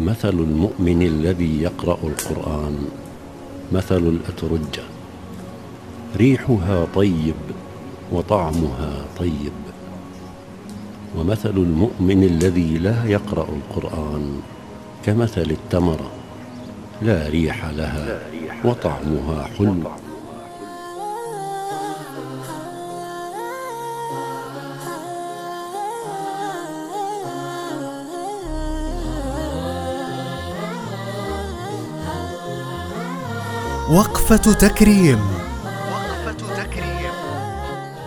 مثل المؤمن الذي يقرأ القرآن مثل الأترجة. ريحها طيب وطعمها طيب. ومثل المؤمن الذي لا يقرأ القرآن كمثل التمره لا ريح لها وطعمها حلو. وقفة تكريم. وقفة تكريم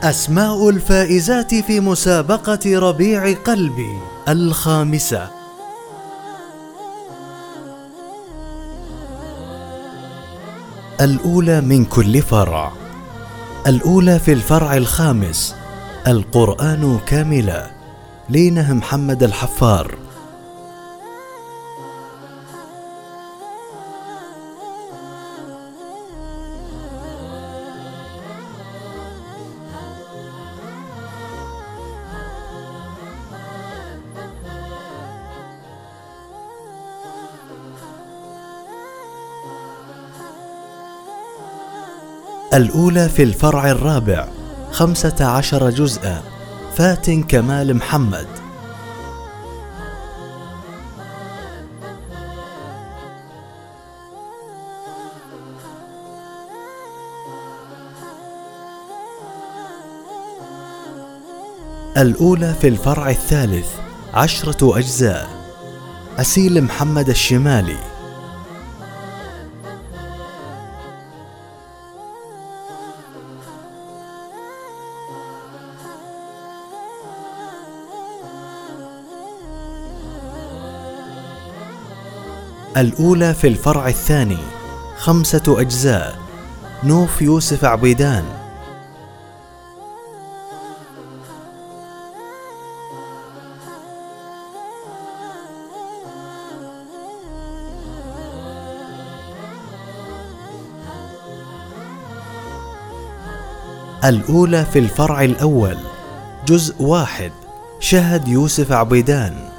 أسماء الفائزات في مسابقة ربيع قلبي الخامسة. الأولى من كل فرع. الأولى في الفرع الخامس. القرآن كاملا لينه محمد الحفار. الأولى في الفرع الرابع خمسة عشر جزءا. فاتن كمال محمد. الأولى في الفرع الثالث عشرة أجزاء. أسيل محمد الشمالي. الأولى في الفرع الثاني خمسة أجزاء نوف يوسف عبيدان. الأولى في الفرع الأول جزء واحد شهد يوسف عبيدان.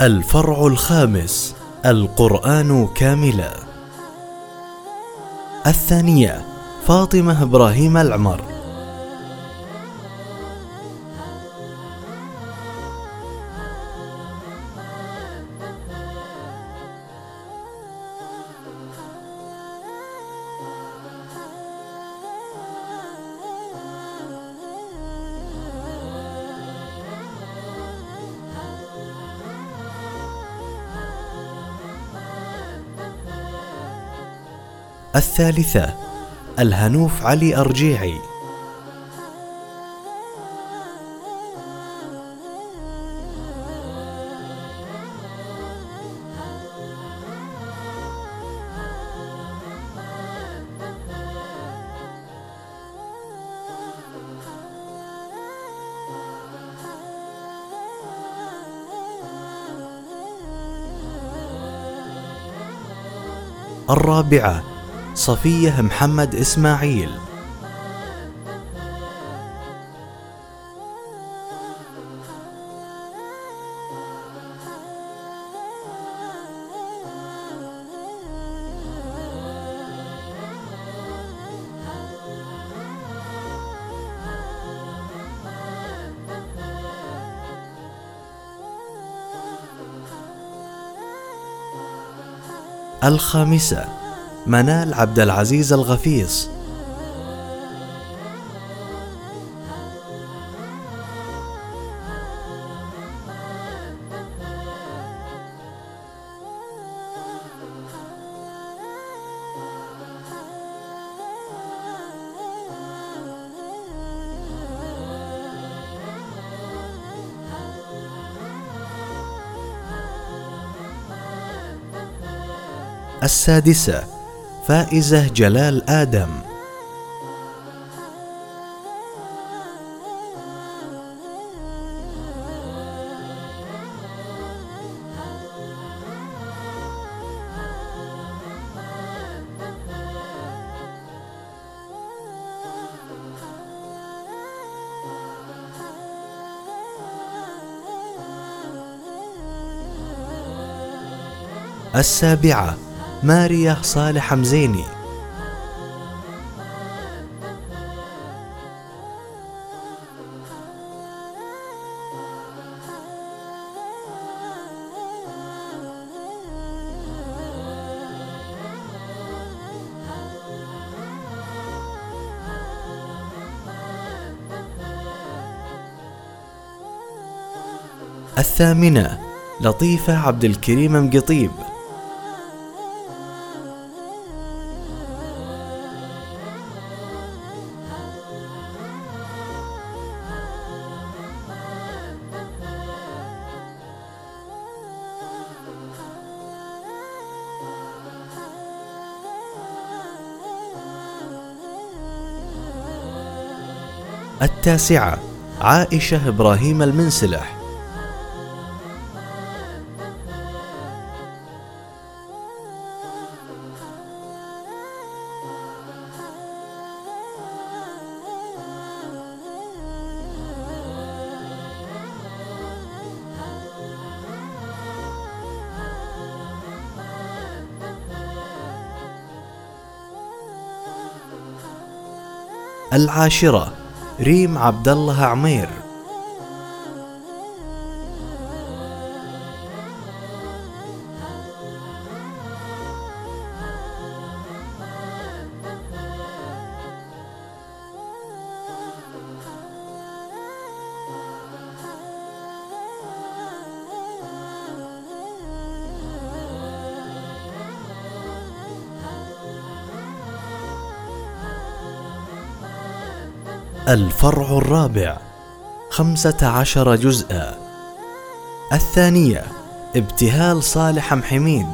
الفرع الخامس القرآن كاملا. الثانية فاطمة إبراهيم العمر. الثالثة الهنوف علي أرجيعي. الرابعة صفية محمد إسماعيل. الخامسة. منال عبد العزيز الغفيص. السادسة. فائزة جلال آدم. السابعة. ماريا صالح مزيني الثامنة لطيفة عبد الكريم مقطيب. التاسعة عائشة إبراهيم المنسلح. العاشرة ريم عبد الله عمير. الفرع الرابع خمسة عشر جزءا. الثانية ابتهال صالح محميد.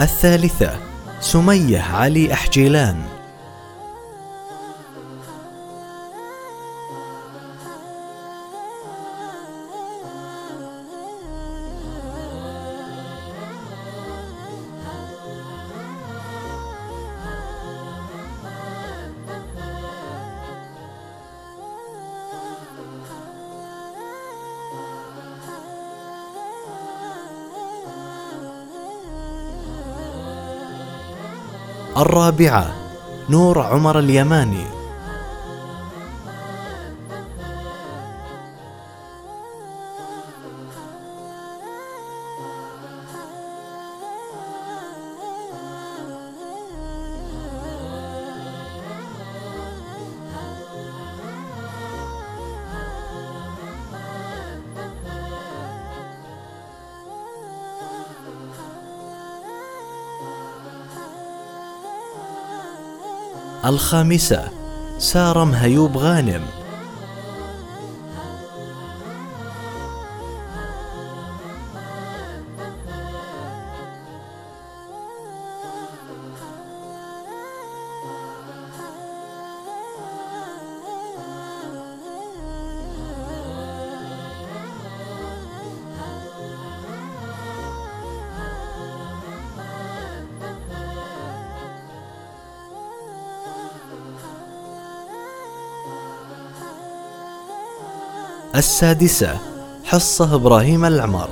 الثالثة سمية علي أحجيلان. الرابعة نور عمر اليماني. الخامسة سارة مهيوب غانم. السادسة حصة إبراهيم العمر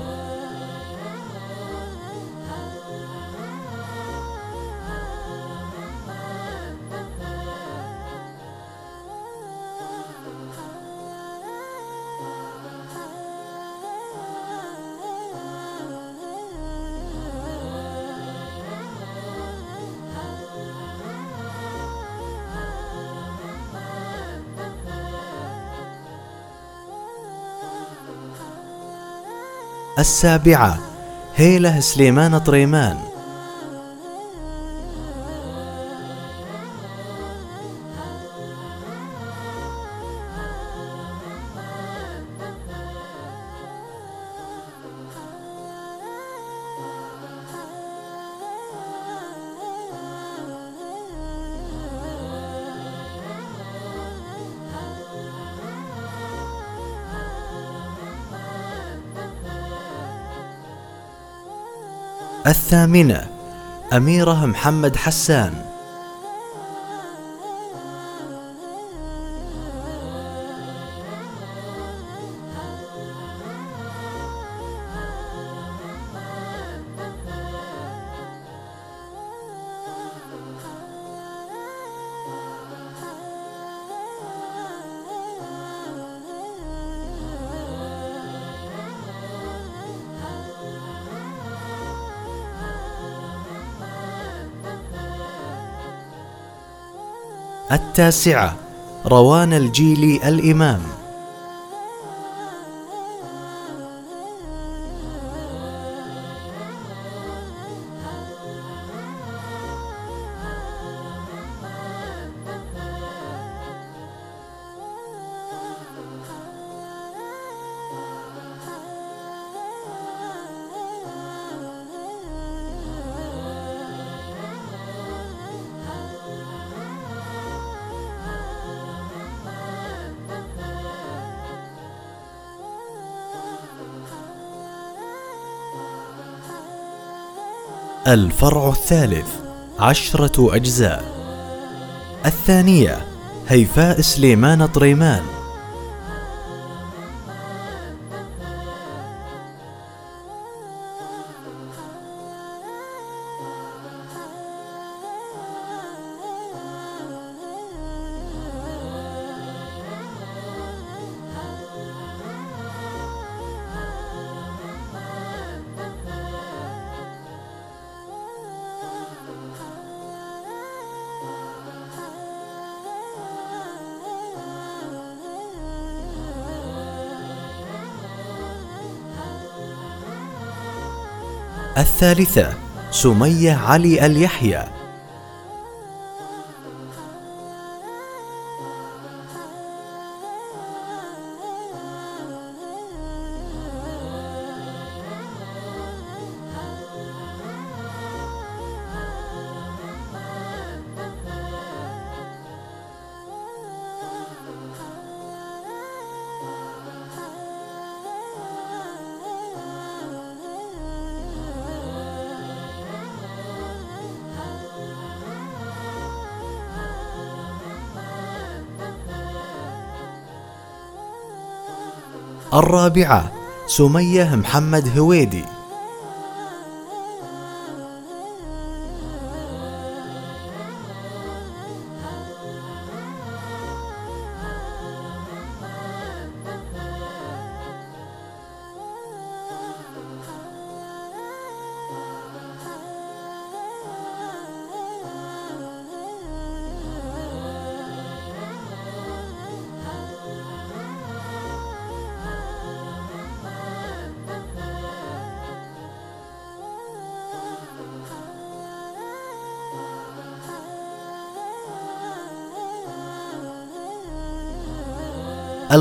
السابعة. هيلة سليمان طريمان. الثامنة أميرة محمد حسان. التاسعة روان الجيلي الإمام. الفرع الثالث عشرة أجزاء. الثانية هيفاء سليمان طريمان. الثالثة سمية علي اليحيى. الرابعة سمية محمد هويدي.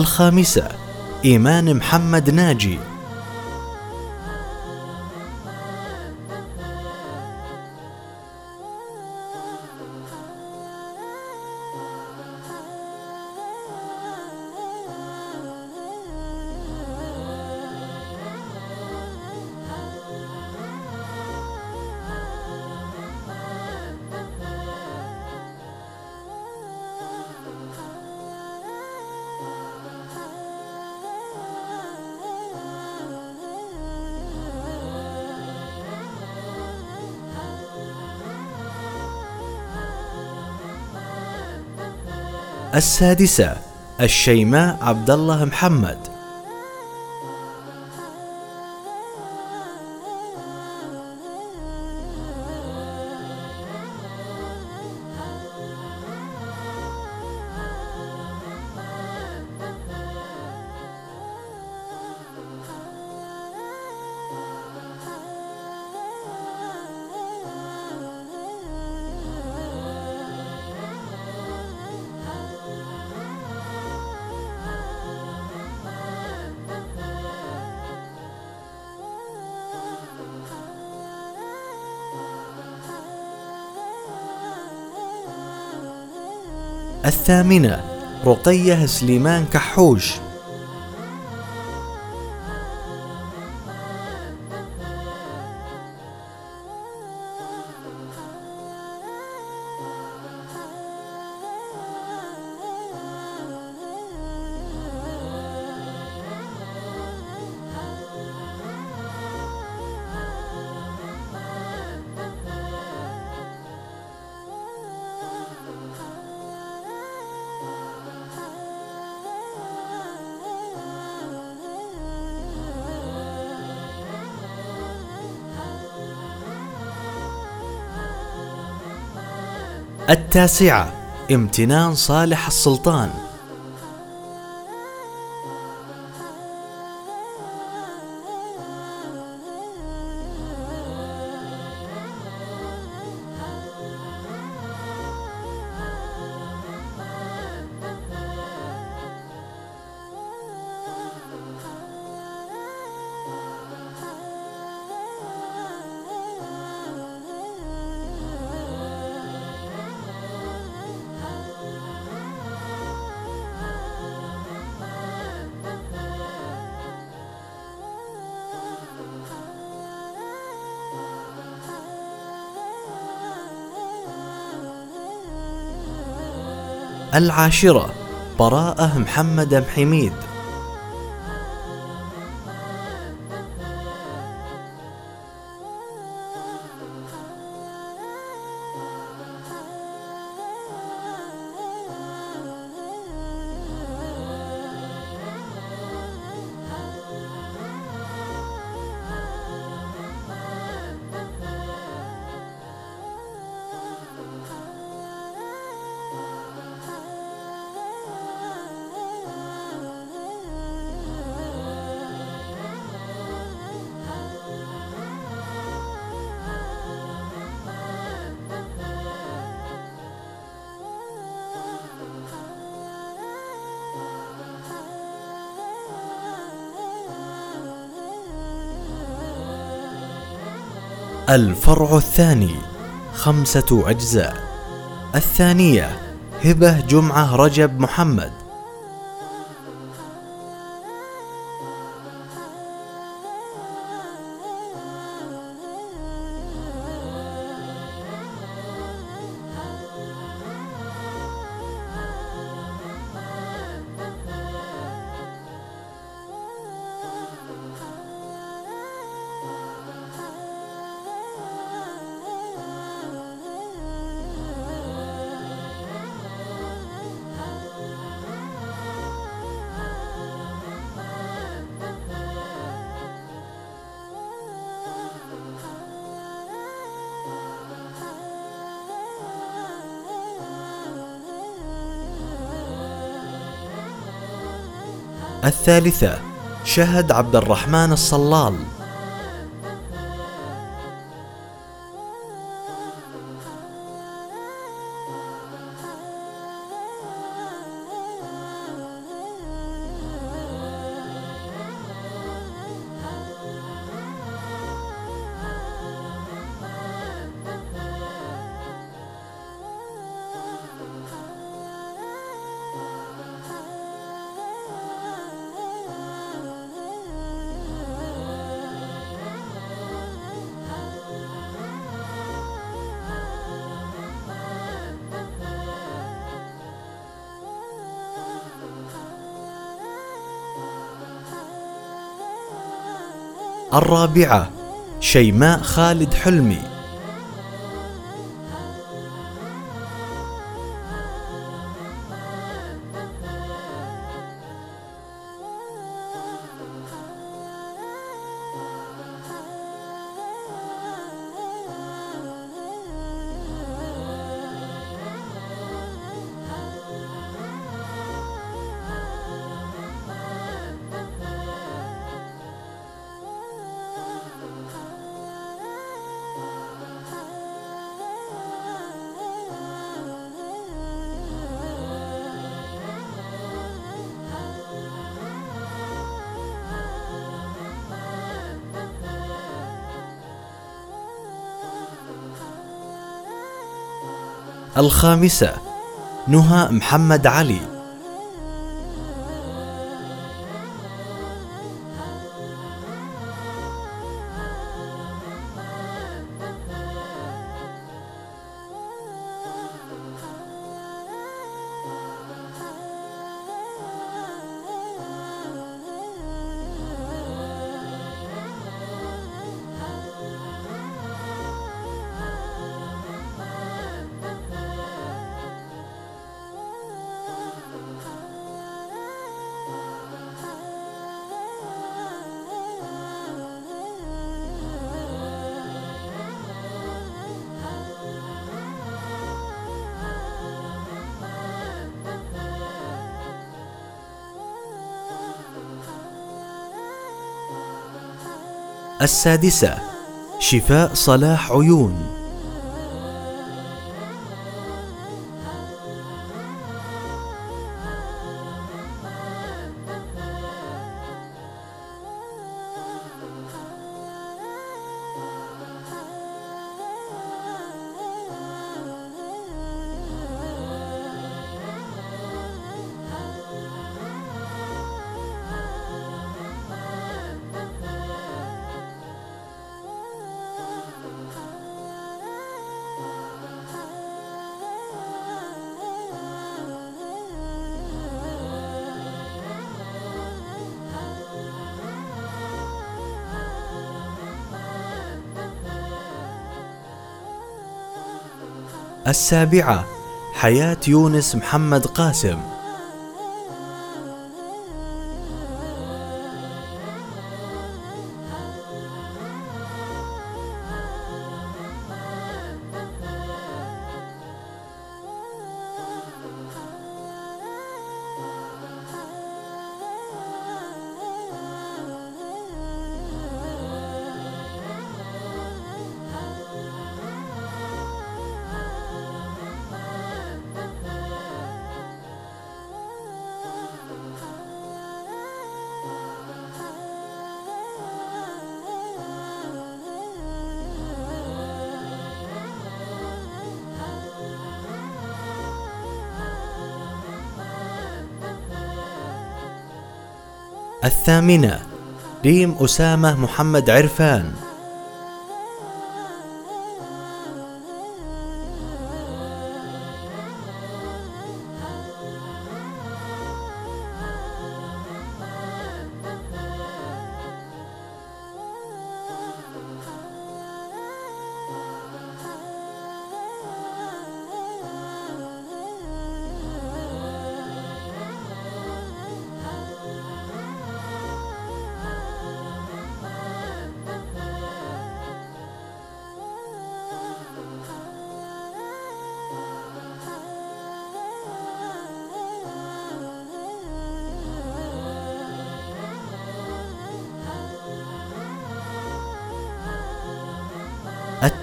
الخامسة إيمان محمد ناجي. السادسة الشيماء عبد الله محمد. الثامنة رقية سليمان كحوش. التاسعة امتنان صالح السلطان. العاشرة براءة محمد حميد. الفرع الثاني خمسة أجزاء. الثانية هبة جمعة رجب محمد. الثالثة شهد عبد الرحمن الصلال. الرابعة شيماء خالد حلمي. الخامسة نهى محمد علي. السادسة شفاء صلاح عيون. السابعة حياة يونس محمد قاسم. الثامنة ريم أسامة محمد عرفان.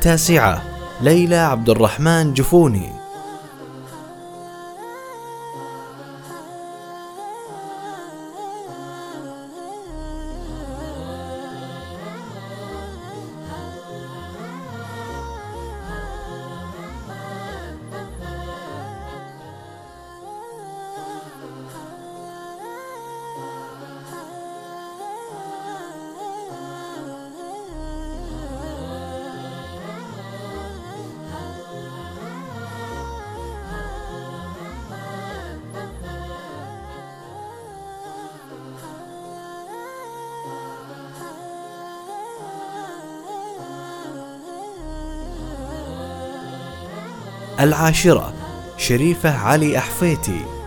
التاسعة ليلى عبد الرحمن جفوني. العاشرة شريفة علي أحفيتي.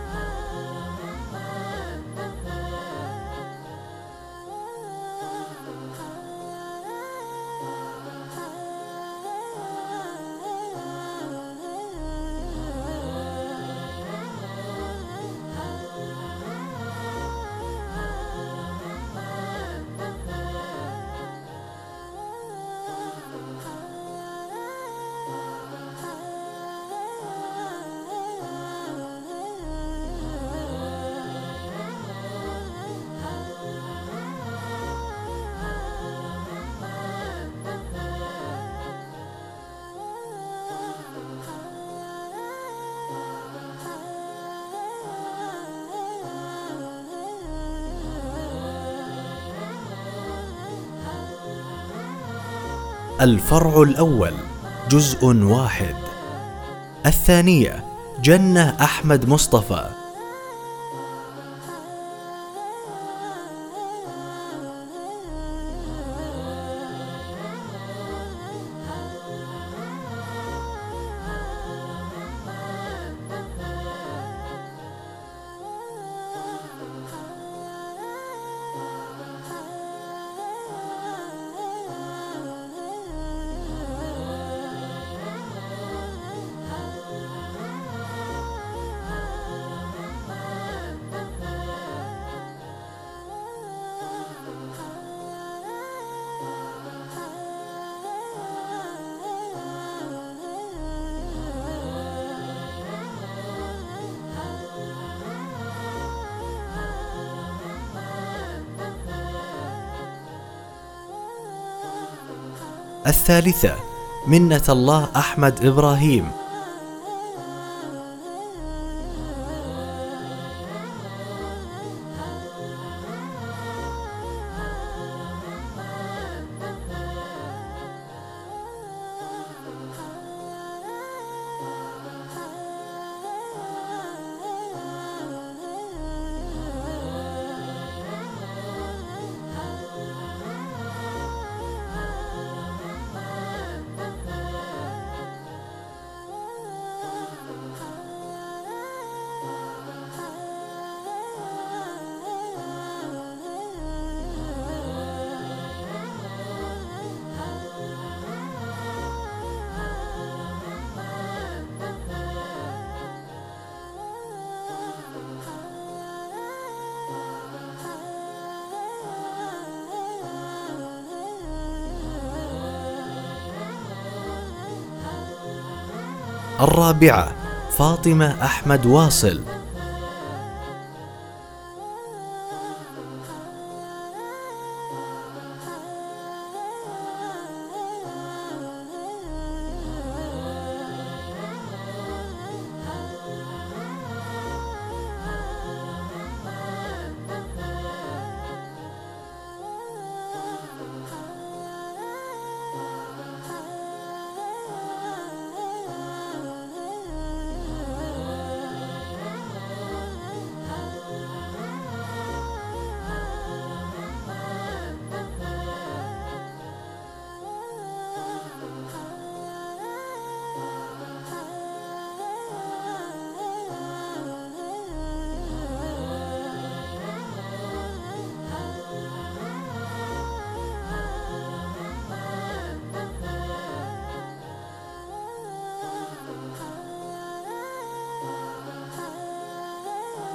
الفرع الأول جزء واحد. الثانية جنة أحمد مصطفى. الثالثة منة الله أحمد إبراهيم. الرابعة فاطمة أحمد واصل.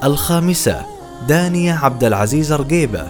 الخامسة دانية عبد العزيز رقيبة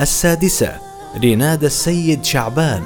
السادسة رناد السيد شعبان.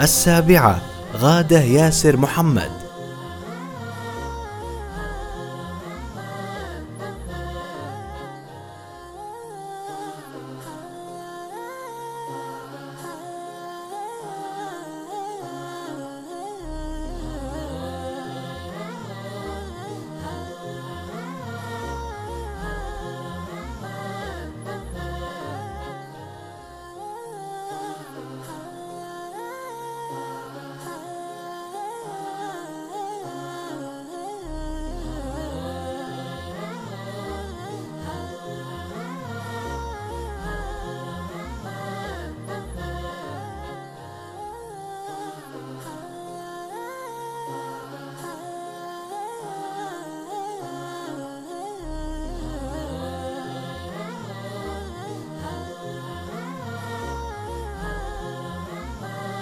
السابعة غادة ياسر محمد.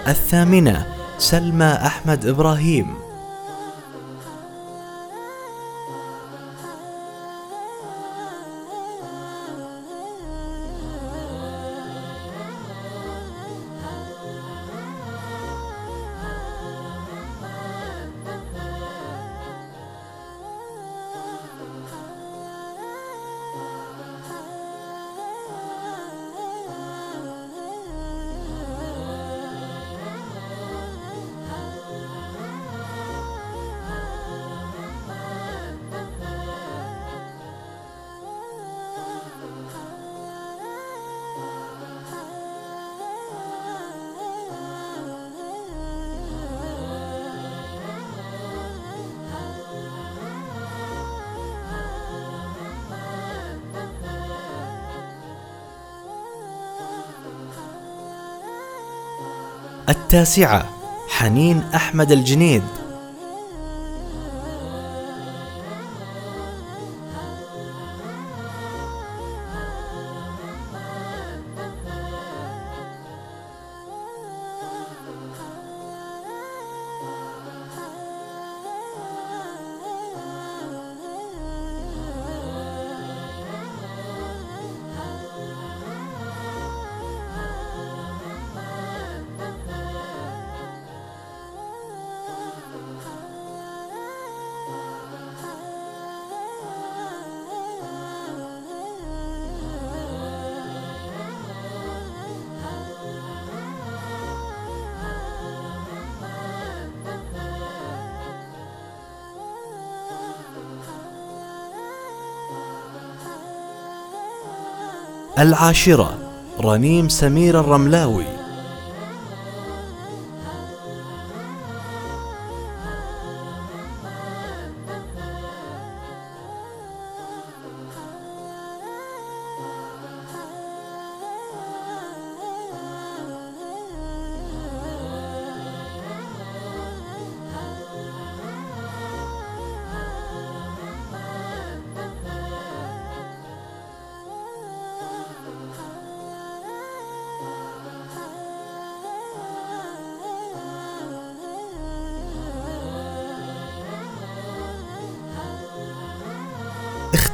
الثامنة سلمى أحمد إبراهيم. التاسعة حنين أحمد الجنيد. العاشرة رنيم سمير الرملاوي.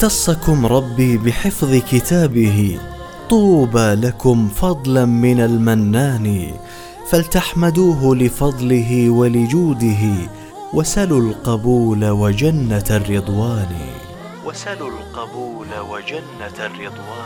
اختصكم ربي بحفظ كتابه. طوبى لكم فضلا من المنان. فلتحمدوه لفضله ولجوده. وسلوا القبول وجنة الرضوان. وسلوا القبول وجنة الرضوان.